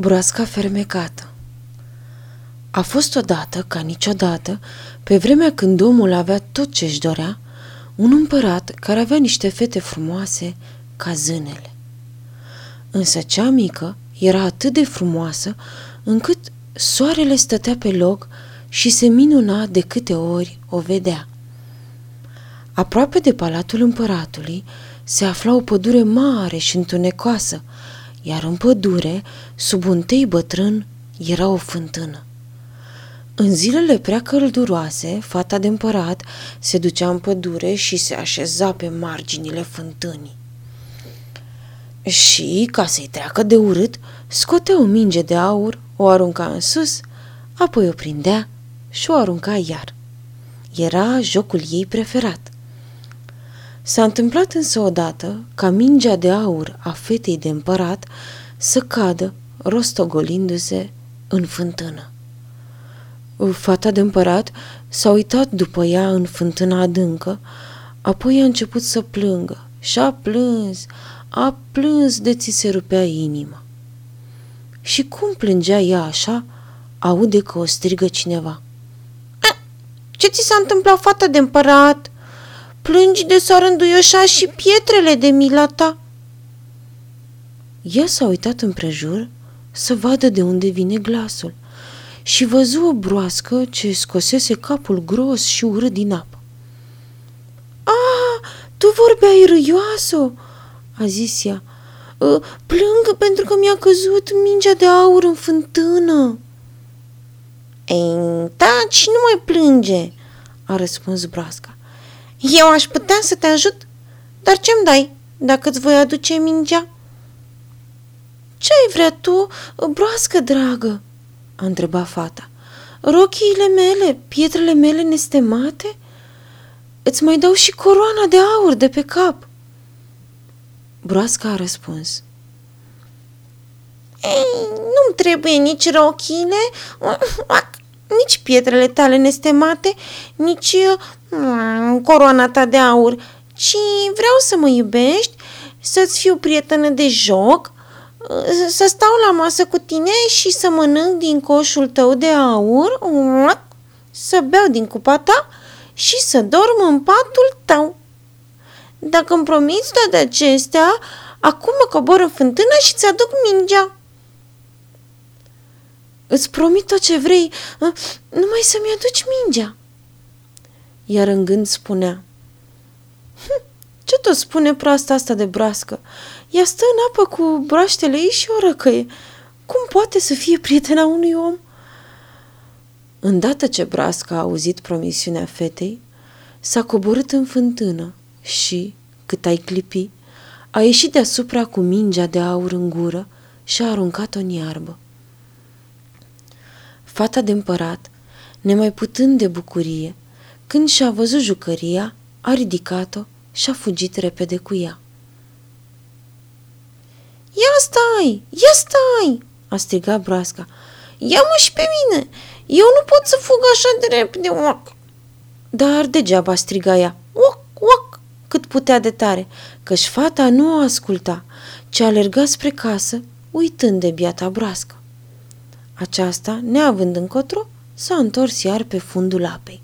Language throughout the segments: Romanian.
Broasca fermecată A fost odată, ca niciodată, pe vremea când omul avea tot ce-și dorea, un împărat care avea niște fete frumoase ca zânele. Însă cea mică era atât de frumoasă încât soarele stătea pe loc și se minuna de câte ori o vedea. Aproape de palatul împăratului se afla o pădure mare și întunecoasă, iar în pădure, sub un tei bătrân, era o fântână. În zilele prea călduroase, fata de împărat se ducea în pădure și se așeza pe marginile fântânii. Și, ca să-i treacă de urât, scotea o minge de aur, o arunca în sus, apoi o prindea și o arunca iar. Era jocul ei preferat. S-a întâmplat însă odată ca mingea de aur a fetei de împărat să cadă, rostogolindu-se, în fântână. Fata de împărat s-a uitat după ea în fântâna adâncă, apoi a început să plângă și a plâns, a plâns de ți se rupea inima. Și cum plângea ea așa, aude că o strigă cineva. Ce ți s-a întâmplat, fata de împărat? Plângi de s-au rânduioșa și pietrele de mila ta. Ea s-a uitat împrejur să vadă de unde vine glasul și văzu o broască ce scosese capul gros și urât din apă. A, tu vorbeai râioasă!" a zis ea. Ă, plâng pentru că mi-a căzut mingea de aur în fântână. Ei, taci, nu mai plânge, a răspuns broasca. Eu aș putea să te ajut, dar ce-mi dai dacă îți voi aduce mingea? Ce ai vrea tu, broască dragă? a întrebat fata. Rochiile mele, pietrele mele nestemate? Îți mai dau și coroana de aur de pe cap. Broasca a răspuns. Ei, nu-mi trebuie nici rochile, nici pietrele tale nestemate, nici mm, coroana ta de aur, ci vreau să mă iubești, să-ți fiu prietenă de joc, să stau la masă cu tine și să mănânc din coșul tău de aur, să beau din cupa ta și să dorm în patul tău. Dacă îmi promiți toate acestea, acum mă cobor în fântână și ți-aduc mingea. Îți promit tot ce vrei, numai să-mi aduci mingea. Iar în gând spunea, hm, ce tot spune proasta asta de brască? Ea stă în apă cu broaștele ei și o răcăie. Cum poate să fie prietena unui om? Îndată ce brasca a auzit promisiunea fetei, s-a coborât în fântână și, cât ai clipi, a ieșit deasupra cu mingea de aur în gură și a aruncat-o în iarbă. Fata de împărat, nemai putând de bucurie, când și-a văzut jucăria, a ridicat-o și a fugit repede cu ea. Ia stai! Ia stai!" a strigat broasca. Ia-mă și pe mine! Eu nu pot să fug așa de repede, oac! Dar degeaba striga ea. Oac, oac! Cât putea de tare, căci fata nu o asculta, ci alerga spre casă, uitând de biata broască. Aceasta, neavând încotro, s-a întors iar pe fundul apei.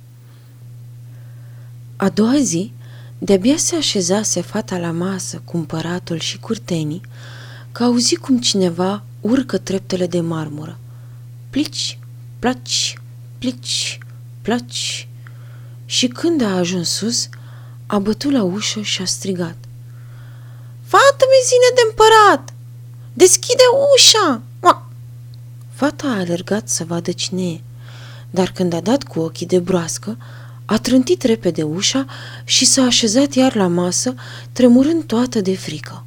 A doua zi, de-abia se așezase fata la masă cu împăratul și curtenii, că auzi cum cineva urcă treptele de marmură. Plici, placi, plici, placi. Și când a ajuns sus, a bătut la ușă și a strigat. Fată mezine de împărat! Deschide ușa! Fata a alergat să vadă cine e, dar când a dat cu ochii de broască, a trântit repede ușa și s-a așezat iar la masă, tremurând toată de frică.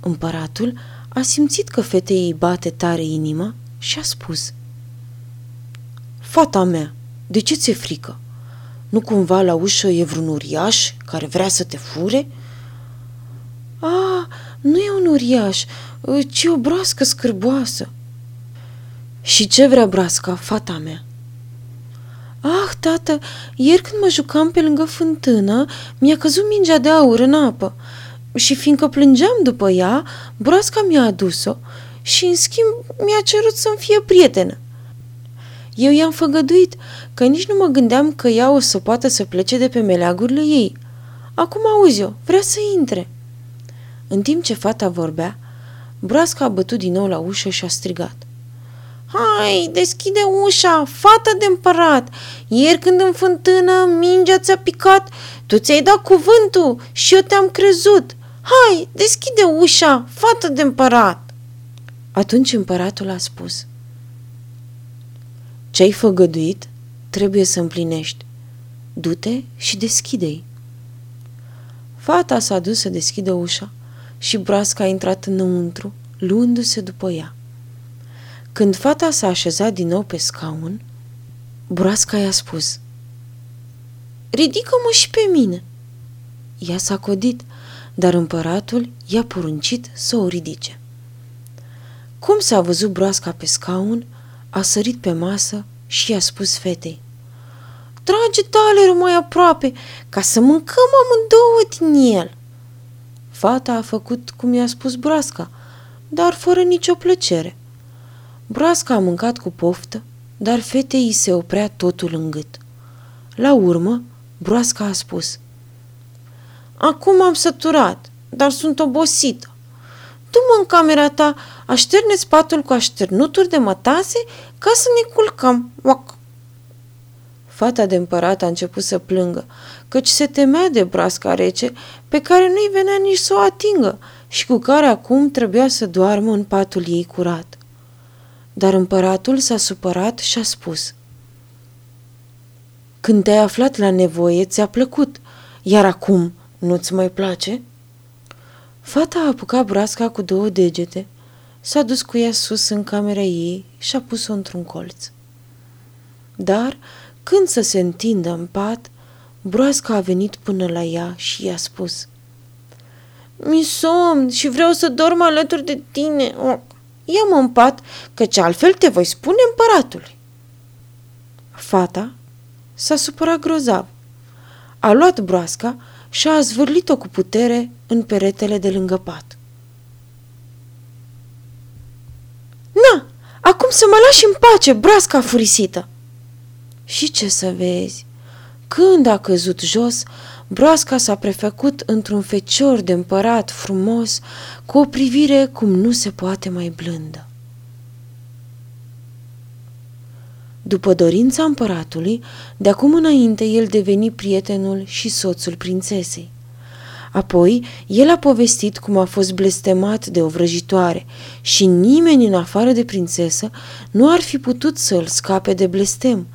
Împăratul a simțit că fetei îi bate tare inima și a spus Fata mea, de ce ți-e frică? Nu cumva la ușă e vreun uriaș care vrea să te fure? A, nu e un uriaș, ci o broască scârboasă. Și ce vrea broasca, fata mea? Ah, tată, ieri când mă jucam pe lângă fântână, mi-a căzut mingea de aur în apă și fiindcă plângeam după ea, broasca mi-a adus-o și, în schimb, mi-a cerut să-mi fie prietenă. Eu i-am făgăduit că nici nu mă gândeam că ea o să poată să plece de pe meleagurile ei. Acum auzi-o, vrea să intre. În timp ce fata vorbea, broasca a bătut din nou la ușă și a strigat. Hai, deschide ușa, fată de împărat! Ieri când în fântână mingea ți-a picat, tu ți-ai dat cuvântul și eu te-am crezut. Hai, deschide ușa, fată de împărat! Atunci împăratul a spus. Ce-ai făgăduit, trebuie să împlinești. Du-te și deschide-i. Fata s-a dus să deschidă ușa și broasca a intrat înăuntru, luându-se după ea. Când fata s-a așezat din nou pe scaun, broasca i-a spus Ridică-mă și pe mine! Ea s-a codit, dar împăratul i-a poruncit să o ridice. Cum s-a văzut broasca pe scaun, a sărit pe masă și i-a spus fetei Trage talerul mai aproape, ca să mâncăm amândouă din el. Fata a făcut cum i-a spus broasca, dar fără nicio plăcere. Broasca a mâncat cu poftă, dar fetei îi se oprea totul în gât. La urmă, broasca a spus Acum am săturat, dar sunt obosită. Du-mă în camera ta, așterne spatul cu așternuturi de mătase ca să ne culcăm. Oac. Fata de împărat a început să plângă, căci se temea de broasca rece, pe care nu-i venea nici să o atingă și cu care acum trebuia să doarmă în patul ei curat. Dar împăratul s-a supărat și a spus Când te-ai aflat la nevoie, ți-a plăcut, iar acum nu-ți mai place?" Fata a apucat broasca cu două degete, s-a dus cu ea sus în camera ei și a pus-o într-un colț. Dar, când să se întindă în pat, broasca a venit până la ea și i-a spus Mi somn și vreau să dorm alături de tine. Oh, ia-mă în pat, căci altfel te voi spune împăratului. Fata s-a supărat grozav. A luat broasca și a zvârlit-o cu putere în peretele de lângă pat. Na, acum să mă lași în pace, broasca furisită! Și ce să vezi? Când a căzut jos, broasca s-a prefăcut într-un fecior de împărat frumos, cu o privire cum nu se poate mai blândă. După dorința împăratului, de acum înainte el deveni prietenul și soțul prințesei. Apoi, el a povestit cum a fost blestemat de o vrăjitoare și nimeni în afară de prințesă nu ar fi putut să îl scape de blestem.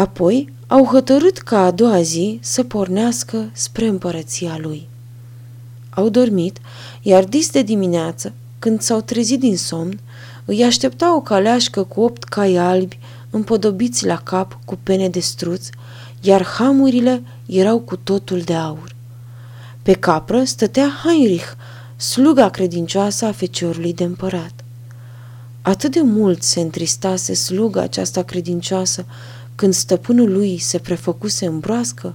Apoi, au hotărât ca a doua zi să pornească spre împărăția lui. Au dormit, iar dis de dimineață, când s-au trezit din somn, îi aștepta o caleașcă cu opt cai albi împodobiți la cap cu pene de struț, iar hamurile erau cu totul de aur. Pe capră stătea Heinrich, sluga credincioasă a feciorului de împărat. Atât de mult se întristase sluga aceasta credincioasă când stăpânul lui se prefăcuse în broască,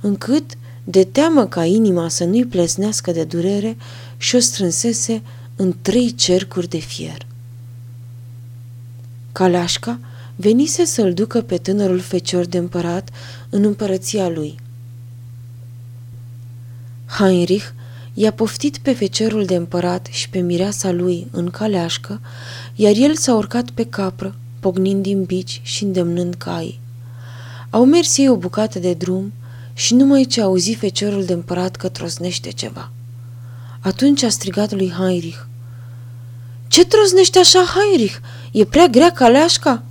încât, de teamă ca inima să nu-i plesnească de durere, și-o strânsese în trei cercuri de fier. Caleașca venise să-l ducă pe tânărul fecior de împărat în împărăția lui. Heinrich i-a poftit pe feciorul de împărat și pe mireasa lui în caleașcă, iar el s-a urcat pe capră, pognind din bici și îndemnând cai. Au mers ei o bucată de drum și numai ce auzi feciorul de împărat că trosnește ceva. Atunci a strigat lui Heinrich. Ce trosnește așa, Heinrich? E prea grea caleașca?"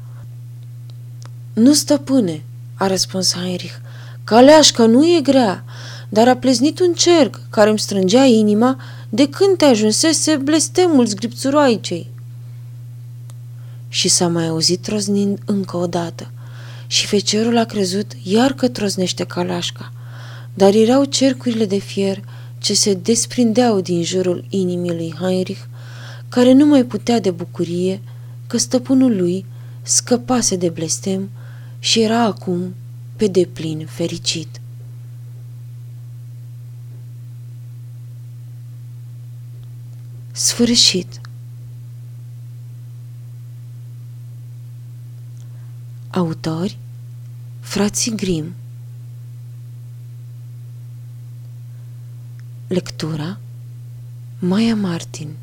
Nu, stăpâne, a răspuns Heinrich. Caleașca nu e grea, dar a pleznit un cerc care îmi strângea inima de când te ajunsese blestemul zgripțuroaicei. Și s-a mai auzit troznind încă o dată și fecerul a crezut iar că troznește calașca, dar erau cercurile de fier ce se desprindeau din jurul inimii lui Heinrich, care nu mai putea de bucurie că stăpânul lui scăpase de blestem și era acum pe deplin fericit. Sfârșit Autori? Frații Grim Lectura? Maia Martin